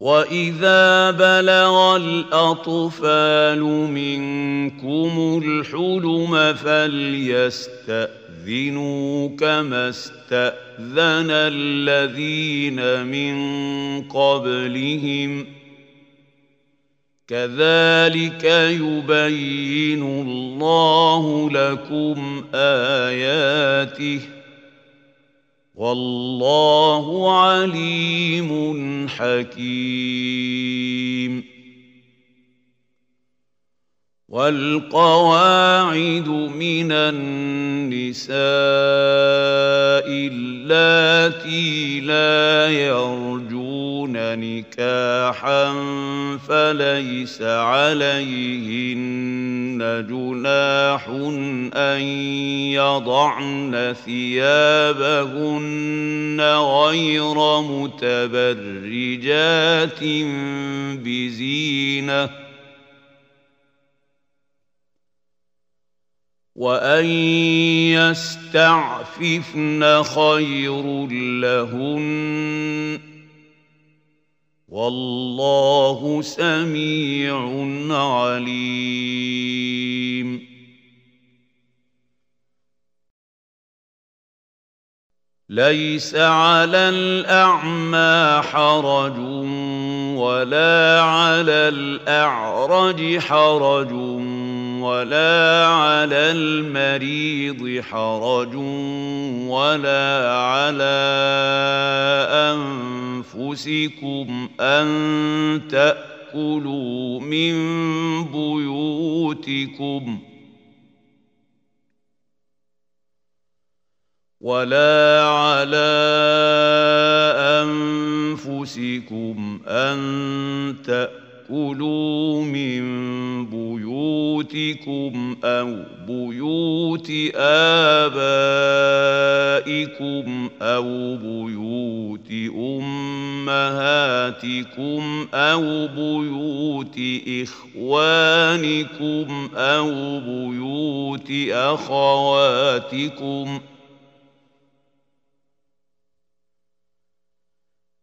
واذا بلغ الاطفال منكم الحلم فليستاذنوا كما استاذن الذين من قبلهم كذلك يبين الله لكم اياته والله عليم حكيم. والقواعد من النساء اللاتي لا يرجون نكاحا فليس عليهن جناح ان يضعن ثيابهن غير متبرجات بزينه وان يستعففن خير لهن والله سميع عليم. ليس على الأعمى حرج ولا على الأعرج حرج ولا على المريض حرج ولا على أنفسكم أن تأكلوا من بيوتكم ولا على أنفسكم أن تأكلوا من بيوتكم أو بيوت آبائكم أو بيوت أمهاتكم أو بيوت إخوانكم أو بيوت أخواتكم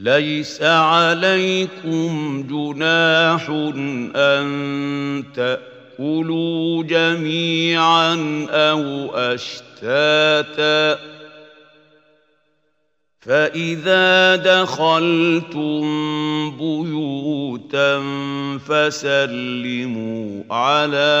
ليس عليكم جناح أن تأكلوا جميعا أو أشتاتا فإذا دخلتم بيوتا فسلموا على